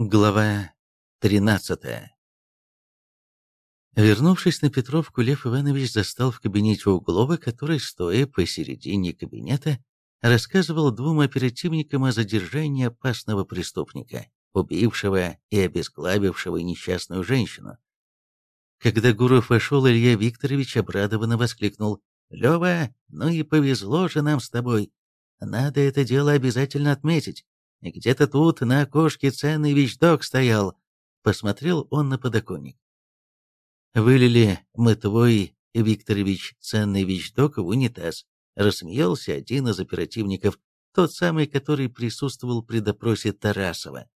Глава 13 Вернувшись на Петровку, Лев Иванович застал в кабинете Углова, который, стоя посередине кабинета, рассказывал двум оперативникам о задержании опасного преступника, убившего и обезглавившего несчастную женщину. Когда Гуров вошел, Илья Викторович обрадованно воскликнул «Лева, ну и повезло же нам с тобой. Надо это дело обязательно отметить. Где-то тут на окошке ценный вещдок стоял. Посмотрел он на подоконник. Вылили мы твой, Викторович, ценный вещдок в унитаз. Рассмеялся один из оперативников, тот самый, который присутствовал при допросе Тарасова.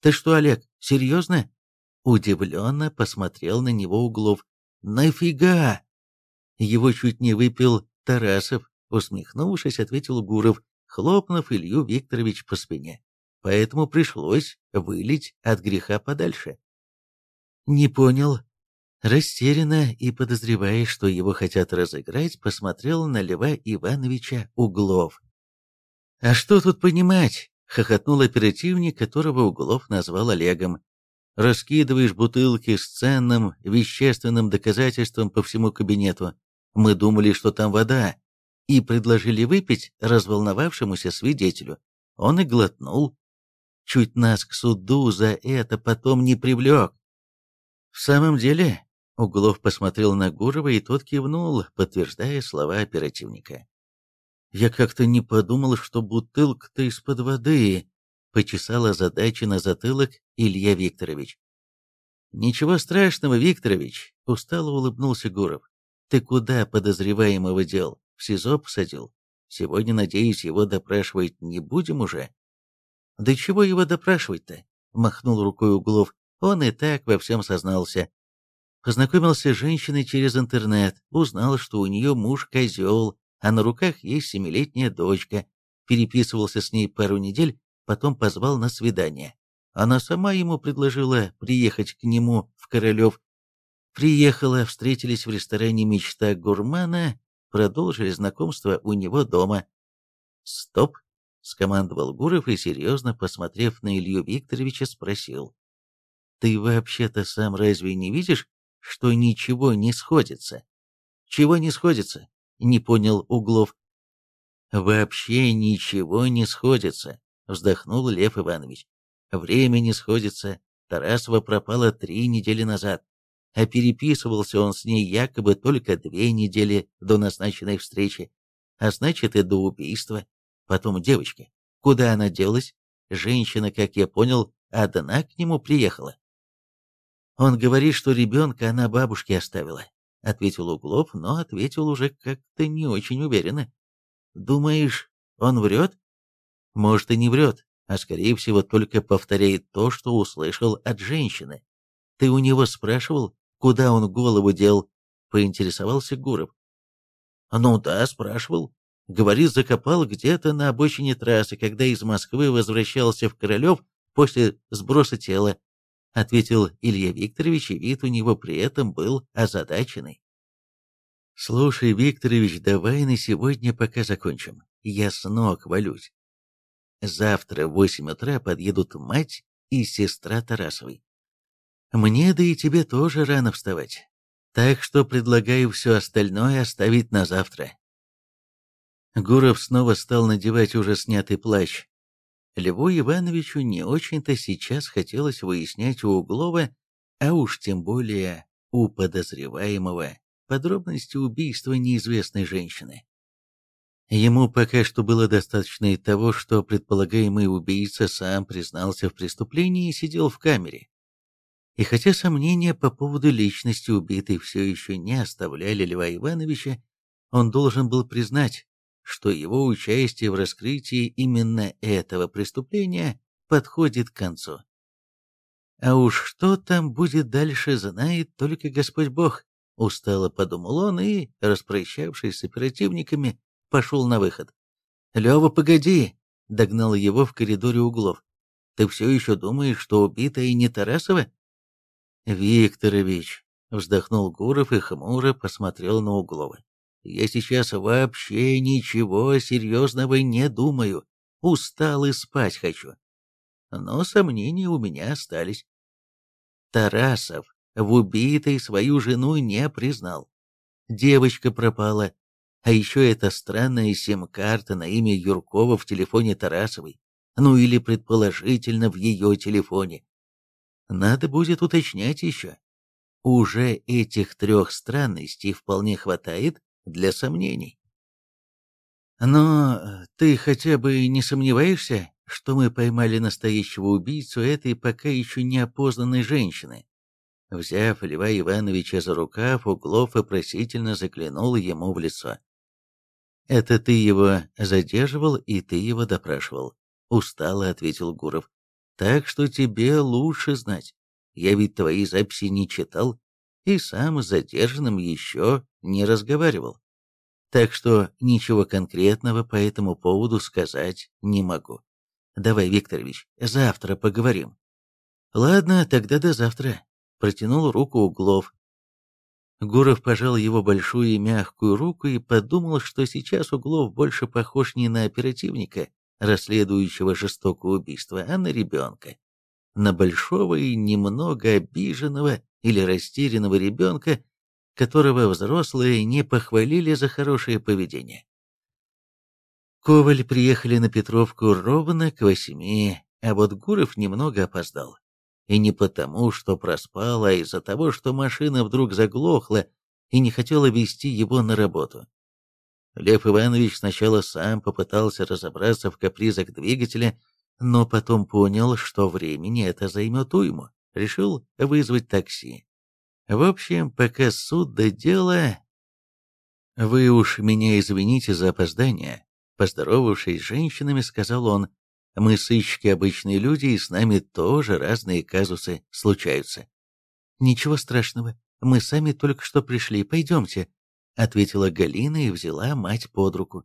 «Ты что, Олег, серьезно?» Удивленно посмотрел на него Углов. «Нафига?» Его чуть не выпил Тарасов, усмехнувшись, ответил Гуров хлопнув Илью Викторович по спине. Поэтому пришлось вылить от греха подальше. «Не понял». Растерянно и подозревая, что его хотят разыграть, посмотрел на Льва Ивановича Углов. «А что тут понимать?» — хохотнул оперативник, которого Углов назвал Олегом. «Раскидываешь бутылки с ценным вещественным доказательством по всему кабинету. Мы думали, что там вода, и предложили выпить разволновавшемуся свидетелю. Он и глотнул. Чуть нас к суду за это потом не привлек. В самом деле, Углов посмотрел на Гурова, и тот кивнул, подтверждая слова оперативника. «Я как-то не подумал, что бутылка-то из-под воды», — почесала задачи на затылок Илья Викторович. «Ничего страшного, Викторович», — устало улыбнулся Гуров. «Ты куда подозреваемого дел? В СИЗО посадил. Сегодня, надеюсь, его допрашивать не будем уже. Да чего его допрашивать-то? Махнул рукой Углов. Он и так во всем сознался. Познакомился с женщиной через интернет, узнал, что у нее муж козел, а на руках есть семилетняя дочка. Переписывался с ней пару недель, потом позвал на свидание. Она сама ему предложила приехать к нему в Королев. Приехала, встретились в ресторане «Мечта гурмана», продолжили знакомство у него дома. «Стоп!» — скомандовал Гуров и, серьезно посмотрев на Илью Викторовича, спросил. «Ты вообще-то сам разве не видишь, что ничего не сходится?» «Чего не сходится?» — не понял Углов. «Вообще ничего не сходится», — вздохнул Лев Иванович. «Время не сходится. Тарасова пропала три недели назад а переписывался он с ней якобы только две недели до назначенной встречи, а значит и до убийства. Потом девочка. Куда она делась? Женщина, как я понял, одна к нему приехала. Он говорит, что ребенка она бабушке оставила, ответил Углов, но ответил уже как-то не очень уверенно. Думаешь, он врет? Может и не врет, а скорее всего только повторяет то, что услышал от женщины. Ты у него спрашивал, куда он голову дел, поинтересовался Гуров. Ну да, спрашивал. Говорит, закопал где-то на обочине трассы, когда из Москвы возвращался в Королев после сброса тела, ответил Илья Викторович, и вид у него при этом был озадаченный. «Слушай, Викторович, давай на сегодня пока закончим. Я с ног валюсь. Завтра в восемь утра подъедут мать и сестра Тарасовой. Мне, да и тебе тоже рано вставать. Так что предлагаю все остальное оставить на завтра. Гуров снова стал надевать уже снятый плащ. Льву Ивановичу не очень-то сейчас хотелось выяснять у Углова, а уж тем более у подозреваемого, подробности убийства неизвестной женщины. Ему пока что было достаточно и того, что предполагаемый убийца сам признался в преступлении и сидел в камере. И хотя сомнения по поводу личности убитой все еще не оставляли Льва Ивановича, он должен был признать, что его участие в раскрытии именно этого преступления подходит к концу. А уж что там будет дальше, знает только Господь Бог, устало подумал он и, распрощавшись с оперативниками, пошел на выход. «Лева, погоди!» — догнал его в коридоре углов. «Ты все еще думаешь, что убитая не Тарасова?» «Викторович», — вздохнул Гуров и хмуро посмотрел на Углова. «Я сейчас вообще ничего серьезного не думаю. Устал и спать хочу». но сомнения у меня остались. Тарасов в убитой свою жену не признал. Девочка пропала, а еще эта странная сим-карта на имя Юркова в телефоне Тарасовой, ну или предположительно в ее телефоне. Надо будет уточнять еще. Уже этих трех странностей вполне хватает для сомнений. Но ты хотя бы не сомневаешься, что мы поймали настоящего убийцу этой пока еще не опознанной женщины? Взяв Льва Ивановича за рукав, Углов вопросительно заглянул ему в лицо. «Это ты его задерживал, и ты его допрашивал», — устало ответил Гуров. «Так что тебе лучше знать. Я ведь твои записи не читал, и сам с задержанным еще не разговаривал. Так что ничего конкретного по этому поводу сказать не могу. Давай, Викторович, завтра поговорим. Ладно, тогда до завтра. Протянул руку Углов. Гуров пожал его большую и мягкую руку и подумал, что сейчас Углов больше похож не на оперативника, расследующего жестокое убийство, а на ребенка. На большого и немного обиженного или растерянного ребенка, которого взрослые не похвалили за хорошее поведение. Коваль приехали на Петровку ровно к восьми, а вот Гуров немного опоздал. И не потому, что проспал, а из-за того, что машина вдруг заглохла и не хотела вести его на работу. Лев Иванович сначала сам попытался разобраться в капризах двигателя, но потом понял, что времени это займет уйму, решил вызвать такси. В общем, пока суд до дела... «Вы уж меня извините за опоздание», — поздоровавшись с женщинами, сказал он. «Мы сыщики обычные люди, и с нами тоже разные казусы случаются». «Ничего страшного, мы сами только что пришли, пойдемте», — ответила Галина и взяла мать под руку.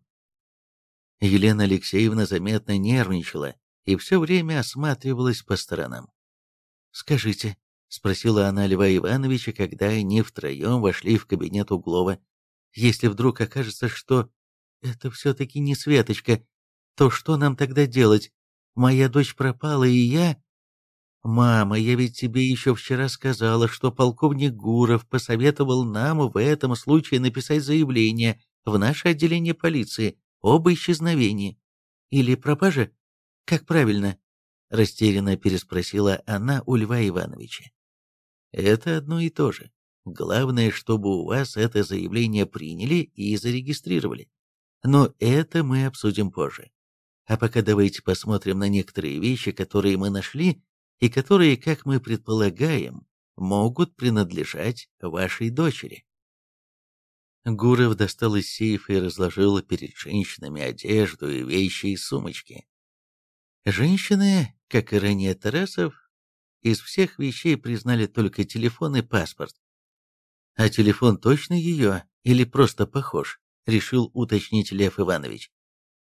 Елена Алексеевна заметно нервничала и все время осматривалась по сторонам. «Скажите, — спросила она Льва Ивановича, когда они втроем вошли в кабинет Углова. «Если вдруг окажется, что это все-таки не Светочка, то что нам тогда делать? Моя дочь пропала, и я...» «Мама, я ведь тебе еще вчера сказала, что полковник Гуров посоветовал нам в этом случае написать заявление в наше отделение полиции об исчезновении. Или пропаже? Как правильно?» Растерянно переспросила она у Льва Ивановича. Это одно и то же. Главное, чтобы у вас это заявление приняли и зарегистрировали. Но это мы обсудим позже. А пока давайте посмотрим на некоторые вещи, которые мы нашли, и которые, как мы предполагаем, могут принадлежать вашей дочери. Гуров достал из сейфа и разложил перед женщинами одежду и вещи из сумочки. Женщины, как и ранее Тарасов, из всех вещей признали только телефон и паспорт. А телефон точно ее или просто похож? Решил уточнить Лев Иванович.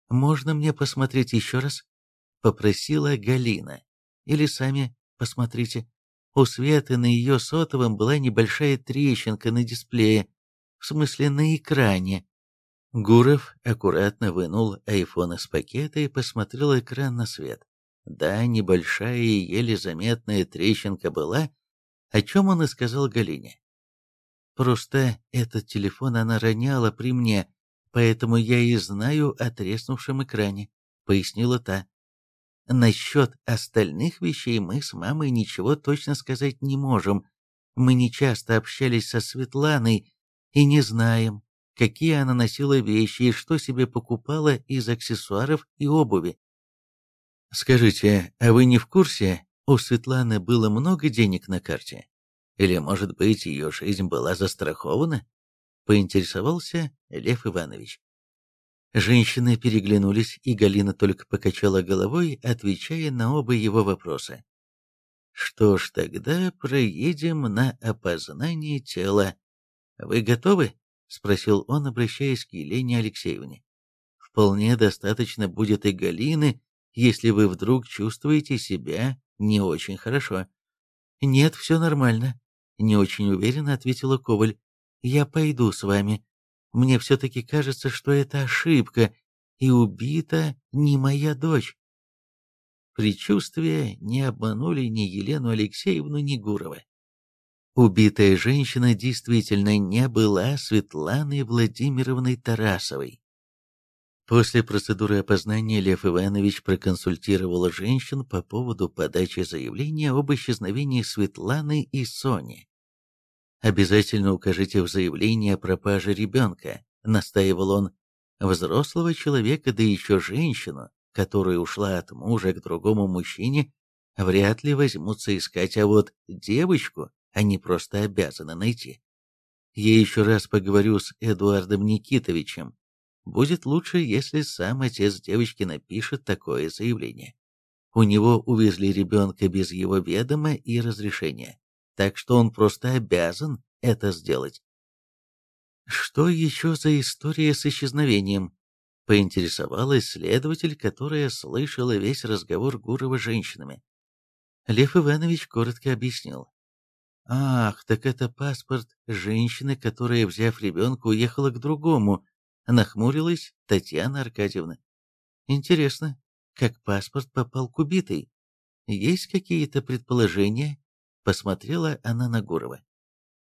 «Можно мне посмотреть еще раз?» Попросила Галина. «Или сами посмотрите. У Светы на ее сотовом была небольшая трещинка на дисплее, в смысле на экране». Гуров аккуратно вынул айфон из пакета и посмотрел экран на свет. Да, небольшая и еле заметная трещинка была, о чем он и сказал Галине. Просто этот телефон она роняла при мне, поэтому я и знаю о треснувшем экране, пояснила та. Насчет остальных вещей мы с мамой ничего точно сказать не можем. Мы не часто общались со Светланой и не знаем, какие она носила вещи и что себе покупала из аксессуаров и обуви. Скажите, а вы не в курсе, у Светланы было много денег на карте? Или, может быть, ее жизнь была застрахована? Поинтересовался Лев Иванович. Женщины переглянулись, и Галина только покачала головой, отвечая на оба его вопроса. «Что ж, тогда проедем на опознание тела. Вы готовы?» — спросил он, обращаясь к Елене Алексеевне. «Вполне достаточно будет и Галины, если вы вдруг чувствуете себя не очень хорошо. «Нет, все нормально», — не очень уверенно ответила Коваль. «Я пойду с вами. Мне все-таки кажется, что это ошибка, и убита не моя дочь». Предчувствия не обманули ни Елену Алексеевну, ни Гурова. Убитая женщина действительно не была Светланой Владимировной Тарасовой. После процедуры опознания Лев Иванович проконсультировал женщин по поводу подачи заявления об исчезновении Светланы и Сони. «Обязательно укажите в заявлении о пропаже ребенка», — настаивал он, — «взрослого человека, да еще женщину, которая ушла от мужа к другому мужчине, вряд ли возьмутся искать, а вот девочку они просто обязаны найти. Я еще раз поговорю с Эдуардом Никитовичем. Будет лучше, если сам отец девочки напишет такое заявление. У него увезли ребенка без его ведома и разрешения, так что он просто обязан это сделать. Что еще за история с исчезновением? Поинтересовалась следователь, которая слышала весь разговор Гурова с женщинами. Лев Иванович коротко объяснил. «Ах, так это паспорт женщины, которая, взяв ребенка, уехала к другому», — нахмурилась Татьяна Аркадьевна. «Интересно, как паспорт попал к убитой? Есть какие-то предположения?» — посмотрела она на Гурова.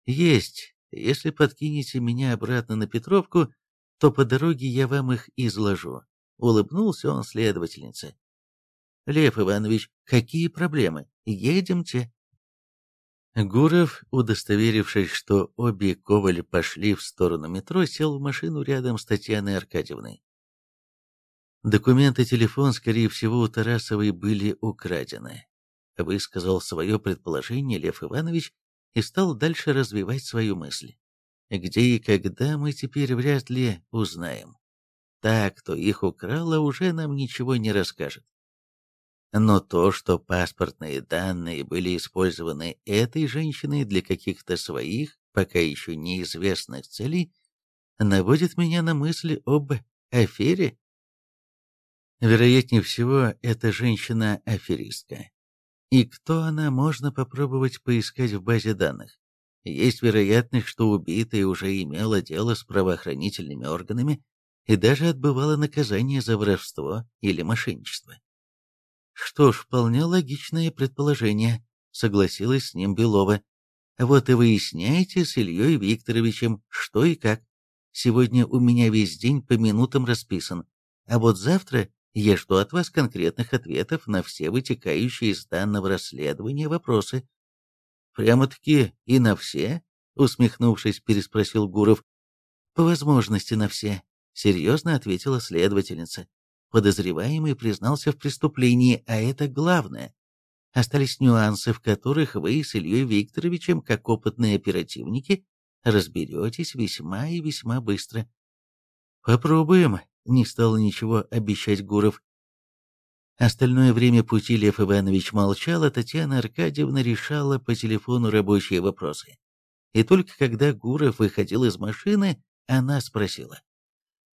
«Есть. Если подкинете меня обратно на Петровку, то по дороге я вам их изложу», — улыбнулся он следовательнице. «Лев Иванович, какие проблемы? Едемте». Гуров, удостоверившись, что обе Коваль пошли в сторону метро, сел в машину рядом с Татьяной Аркадьевной. Документы телефон, скорее всего, у Тарасовой были украдены. Высказал свое предположение Лев Иванович и стал дальше развивать свою мысль. Где и когда мы теперь вряд ли узнаем. Та, кто их украла, уже нам ничего не расскажет. Но то, что паспортные данные были использованы этой женщиной для каких-то своих, пока еще неизвестных целей, наводит меня на мысли об афере. Вероятнее всего, эта женщина-аферистка. И кто она, можно попробовать поискать в базе данных. Есть вероятность, что убитая уже имела дело с правоохранительными органами и даже отбывала наказание за воровство или мошенничество. Что ж, вполне логичное предположение, согласилась с ним Белова. Вот и выясняйте с Ильей Викторовичем, что и как. Сегодня у меня весь день по минутам расписан, а вот завтра я жду от вас конкретных ответов на все вытекающие из данного расследования вопросы. «Прямо-таки и на все?» — усмехнувшись, переспросил Гуров. «По возможности на все», — серьезно ответила следовательница. Подозреваемый признался в преступлении, а это главное. Остались нюансы, в которых вы с Ильей Викторовичем, как опытные оперативники, разберетесь весьма и весьма быстро. «Попробуем», — не стал ничего обещать Гуров. Остальное время пути Лев Иванович молчал, а Татьяна Аркадьевна решала по телефону рабочие вопросы. И только когда Гуров выходил из машины, она спросила.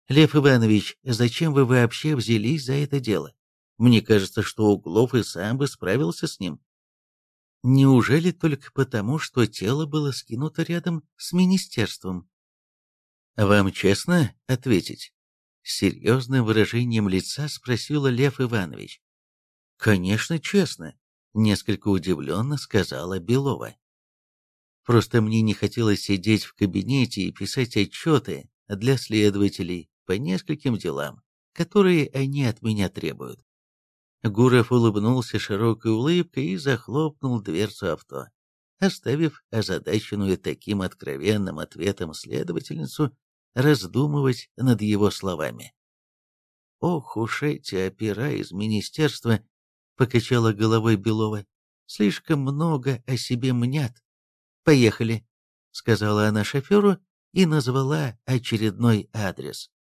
«Лев Иванович, зачем вы вообще взялись за это дело? Мне кажется, что Углов и сам бы справился с ним». Неужели только потому, что тело было скинуто рядом с министерством? Вам честно ответить? С серьезным выражением лица спросила Лев Иванович. «Конечно, честно», — несколько удивленно сказала Белова. «Просто мне не хотелось сидеть в кабинете и писать отчеты для следователей по нескольким делам, которые они от меня требуют». Гуров улыбнулся широкой улыбкой и захлопнул дверцу авто, оставив озадаченную таким откровенным ответом следовательницу раздумывать над его словами. «Ох уж эти опера из министерства!» — покачала головой Белова. «Слишком много о себе мнят. Поехали!» — сказала она шоферу и назвала очередной адрес.